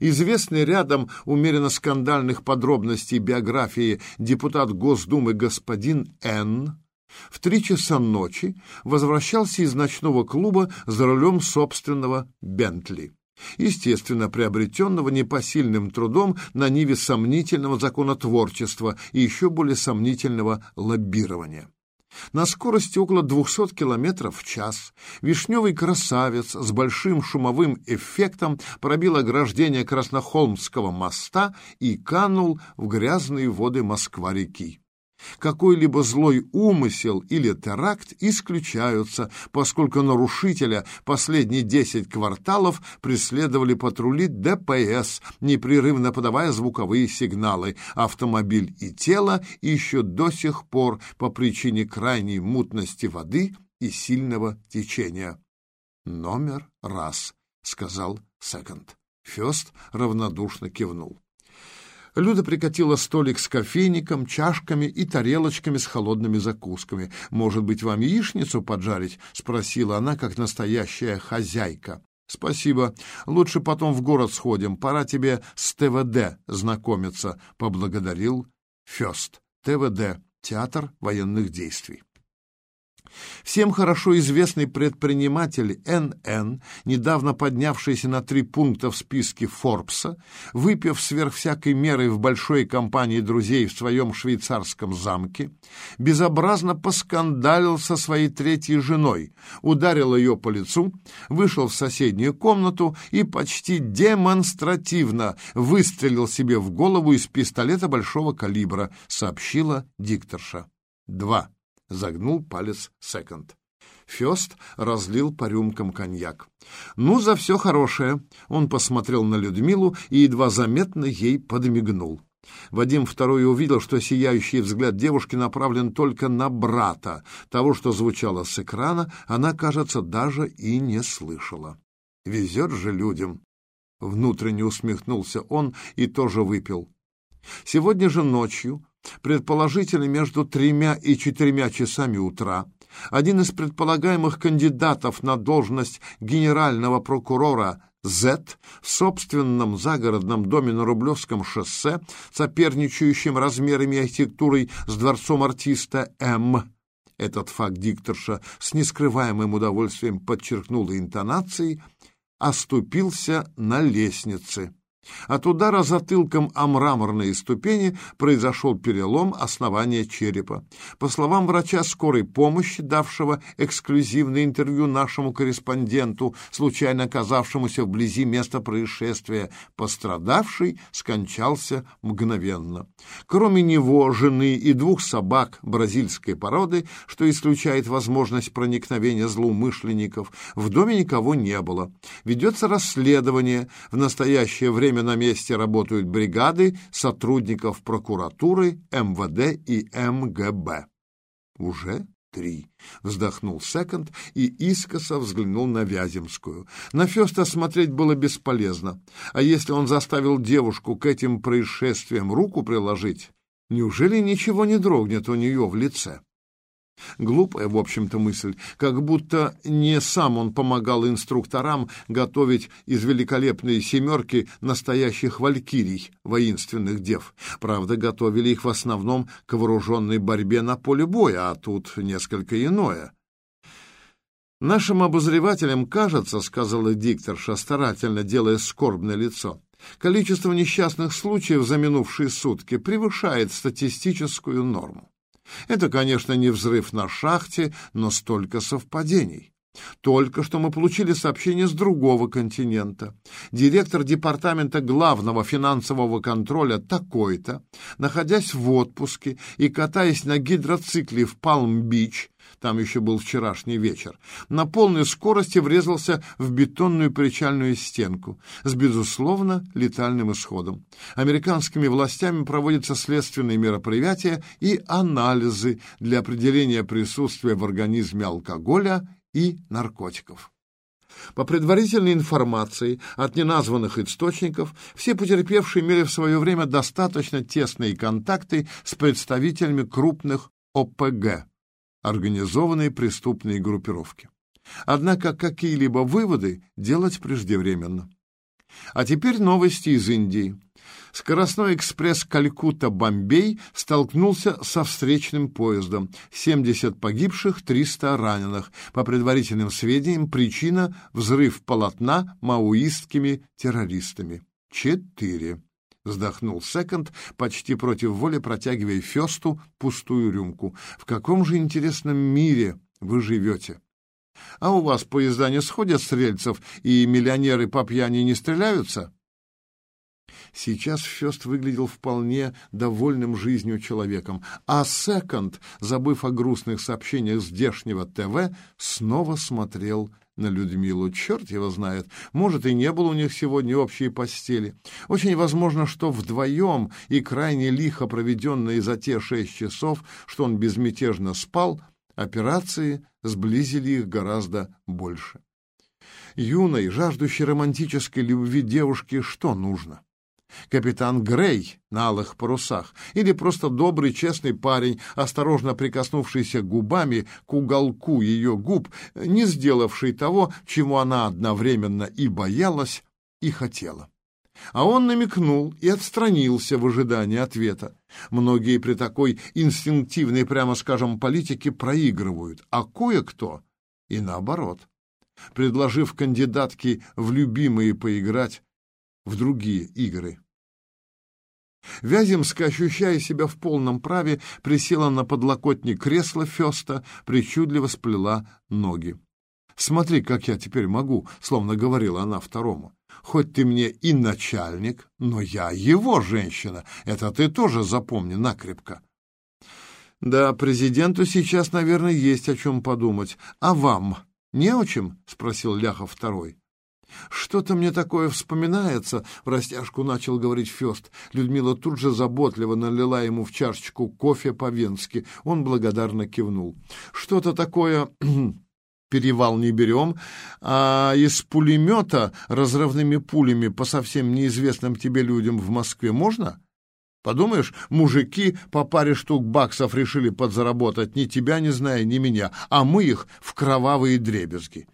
Известный рядом умеренно скандальных подробностей биографии депутат Госдумы господин Н. в три часа ночи возвращался из ночного клуба за рулем собственного «Бентли» естественно, приобретенного непосильным трудом на ниве сомнительного законотворчества и еще более сомнительного лоббирования. На скорости около 200 км в час вишневый красавец с большим шумовым эффектом пробил ограждение Краснохолмского моста и канул в грязные воды Москва-реки. Какой-либо злой умысел или теракт исключаются, поскольку нарушителя последние десять кварталов преследовали патрули ДПС, непрерывно подавая звуковые сигналы. Автомобиль и тело еще до сих пор по причине крайней мутности воды и сильного течения. «Номер раз», — сказал Секонд. Фест равнодушно кивнул. Люда прикатила столик с кофейником, чашками и тарелочками с холодными закусками. «Может быть, вам яичницу поджарить?» — спросила она, как настоящая хозяйка. «Спасибо. Лучше потом в город сходим. Пора тебе с ТВД знакомиться», — поблагодарил Фёст. ТВД — Театр военных действий. Всем хорошо известный предприниматель Н.Н., недавно поднявшийся на три пункта в списке Форбса, выпив сверх всякой меры в большой компании друзей в своем швейцарском замке, безобразно поскандалил со своей третьей женой, ударил ее по лицу, вышел в соседнюю комнату и почти демонстративно выстрелил себе в голову из пистолета большого калибра, сообщила дикторша. 2. — загнул палец секонд. Фест разлил по рюмкам коньяк. «Ну, за все хорошее!» Он посмотрел на Людмилу и едва заметно ей подмигнул. Вадим второй увидел, что сияющий взгляд девушки направлен только на брата. Того, что звучало с экрана, она, кажется, даже и не слышала. «Везет же людям!» Внутренне усмехнулся он и тоже выпил. Сегодня же ночью предположительно между тремя и четырьмя часами утра, один из предполагаемых кандидатов на должность генерального прокурора Z в собственном загородном доме на Рублевском шоссе, соперничающем размерами и архитектурой с дворцом артиста М. Этот факт дикторша с нескрываемым удовольствием подчеркнула интонацией, оступился на лестнице. От удара затылком о мраморные ступени произошел перелом основания черепа. По словам врача скорой помощи, давшего эксклюзивное интервью нашему корреспонденту, случайно оказавшемуся вблизи места происшествия, пострадавший скончался мгновенно. Кроме него, жены и двух собак бразильской породы, что исключает возможность проникновения злоумышленников, в доме никого не было. Ведется расследование. В настоящее время время на месте работают бригады сотрудников прокуратуры, МВД и МГБ. Уже три. Вздохнул Секонд и искоса взглянул на Вяземскую. На Феста смотреть было бесполезно. А если он заставил девушку к этим происшествиям руку приложить, неужели ничего не дрогнет у нее в лице? Глупая, в общем-то, мысль, как будто не сам он помогал инструкторам готовить из великолепной семерки настоящих валькирий, воинственных дев. Правда, готовили их в основном к вооруженной борьбе на поле боя, а тут несколько иное. «Нашим обозревателям кажется, — сказала дикторша, старательно делая скорбное лицо, — количество несчастных случаев за минувшие сутки превышает статистическую норму. Это, конечно, не взрыв на шахте, но столько совпадений. Только что мы получили сообщение с другого континента. Директор департамента главного финансового контроля такой-то, находясь в отпуске и катаясь на гидроцикле в Палм-Бич, там еще был вчерашний вечер, на полной скорости врезался в бетонную причальную стенку с, безусловно, летальным исходом. Американскими властями проводятся следственные мероприятия и анализы для определения присутствия в организме алкоголя и наркотиков. По предварительной информации от неназванных источников, все потерпевшие имели в свое время достаточно тесные контакты с представителями крупных ОПГ, организованной преступной группировки. Однако какие-либо выводы делать преждевременно. А теперь новости из Индии. Скоростной экспресс Калькутта-Бомбей столкнулся со встречным поездом. 70 погибших, 300 раненых. По предварительным сведениям, причина – взрыв полотна маоистскими террористами. Четыре. Вздохнул Секонд, почти против воли протягивая Фесту пустую рюмку. «В каком же интересном мире вы живете?» «А у вас поезда не сходят с рельсов, и миллионеры по пьяни не стреляются?» Сейчас Фест выглядел вполне довольным жизнью человеком, а Секонд, забыв о грустных сообщениях здешнего ТВ, снова смотрел на Людмилу. Черт его знает, может, и не было у них сегодня общей постели. Очень возможно, что вдвоем и крайне лихо проведенные за те шесть часов, что он безмятежно спал, операции сблизили их гораздо больше. Юной, жаждущей романтической любви девушке что нужно? Капитан Грей на алых парусах или просто добрый, честный парень, осторожно прикоснувшийся губами к уголку ее губ, не сделавший того, чему она одновременно и боялась, и хотела. А он намекнул и отстранился в ожидании ответа. Многие при такой инстинктивной, прямо скажем, политике проигрывают, а кое-кто и наоборот. Предложив кандидатке в любимые поиграть, в другие игры. Вяземская, ощущая себя в полном праве, присела на подлокотник кресла Феста, причудливо сплела ноги. «Смотри, как я теперь могу», — словно говорила она второму. «Хоть ты мне и начальник, но я его женщина. Это ты тоже запомни накрепко». «Да, президенту сейчас, наверное, есть о чем подумать. А вам не о чем?» — спросил Ляхов второй. «Что-то мне такое вспоминается», — в растяжку начал говорить Фест. Людмила тут же заботливо налила ему в чашечку кофе по-венски. Он благодарно кивнул. «Что-то такое...» перевал не берем, а из пулемета разрывными пулями по совсем неизвестным тебе людям в Москве можно? Подумаешь, мужики по паре штук баксов решили подзаработать, ни тебя не зная, ни меня, а мы их в кровавые дребезги.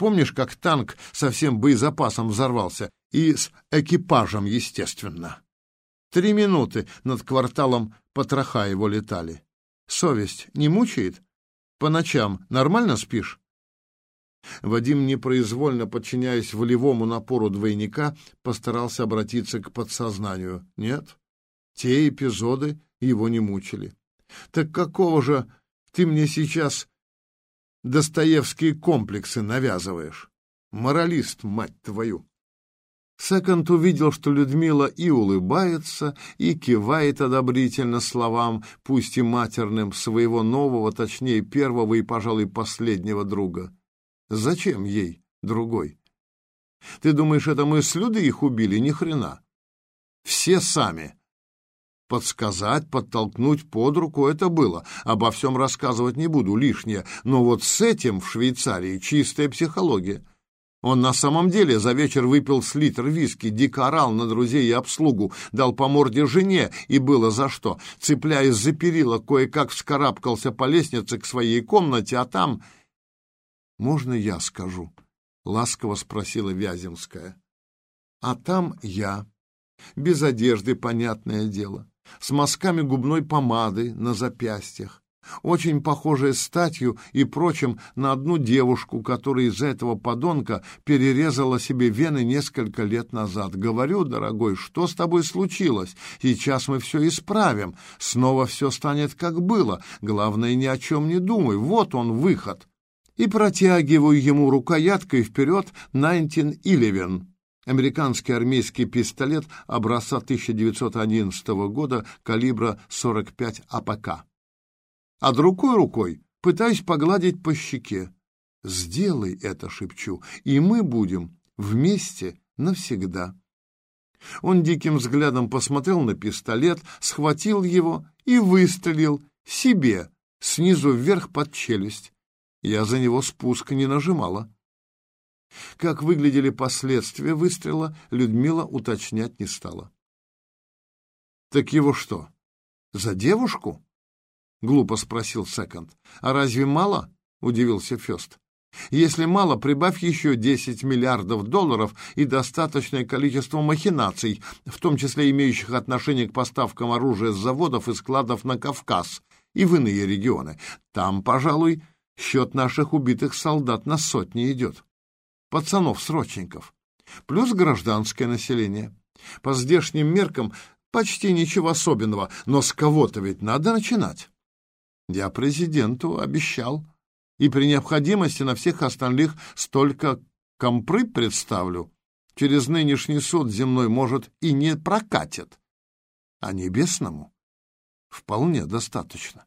Помнишь, как танк со всем боезапасом взорвался? И с экипажем, естественно. Три минуты над кварталом потроха его летали. Совесть не мучает? По ночам нормально спишь? Вадим, непроизвольно подчиняясь волевому напору двойника, постарался обратиться к подсознанию. Нет, те эпизоды его не мучили. Так какого же ты мне сейчас Достоевские комплексы навязываешь. Моралист, мать твою!» Секонд увидел, что Людмила и улыбается, и кивает одобрительно словам, пусть и матерным, своего нового, точнее, первого и, пожалуй, последнего друга. Зачем ей другой? Ты думаешь, это мы с Людой их убили? Ни хрена. Все сами. Подсказать, подтолкнуть под руку — это было. Обо всем рассказывать не буду, лишнее. Но вот с этим в Швейцарии чистая психология. Он на самом деле за вечер выпил с литр виски, дико орал на друзей и обслугу, дал по морде жене, и было за что. Цепляясь за перила, кое-как вскарабкался по лестнице к своей комнате, а там... «Можно я скажу?» — ласково спросила Вяземская. «А там я. Без одежды, понятное дело с мазками губной помады на запястьях, очень похожая статью и прочим на одну девушку, которая из-за этого подонка перерезала себе вены несколько лет назад. Говорю, дорогой, что с тобой случилось? Сейчас мы все исправим. Снова все станет как было. Главное, ни о чем не думай. Вот он, выход. И протягиваю ему рукояткой вперед 1911 американский армейский пистолет образца 1911 года калибра 45 АПК. А другой рукой пытаюсь погладить по щеке. «Сделай это», — шепчу, — «и мы будем вместе навсегда». Он диким взглядом посмотрел на пистолет, схватил его и выстрелил себе снизу вверх под челюсть. Я за него спуск не нажимала. Как выглядели последствия выстрела, Людмила уточнять не стала. «Так его что, за девушку?» — глупо спросил Секонд. «А разве мало?» — удивился Фест. Если мало, прибавь еще 10 миллиардов долларов и достаточное количество махинаций, в том числе имеющих отношение к поставкам оружия с заводов и складов на Кавказ и в иные регионы. Там, пожалуй, счет наших убитых солдат на сотни идет. Пацанов-срочников. Плюс гражданское население. По здешним меркам почти ничего особенного, но с кого-то ведь надо начинать. Я президенту обещал и при необходимости на всех остальных столько компры представлю. Через нынешний суд земной, может, и не прокатит, а небесному вполне достаточно.